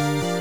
you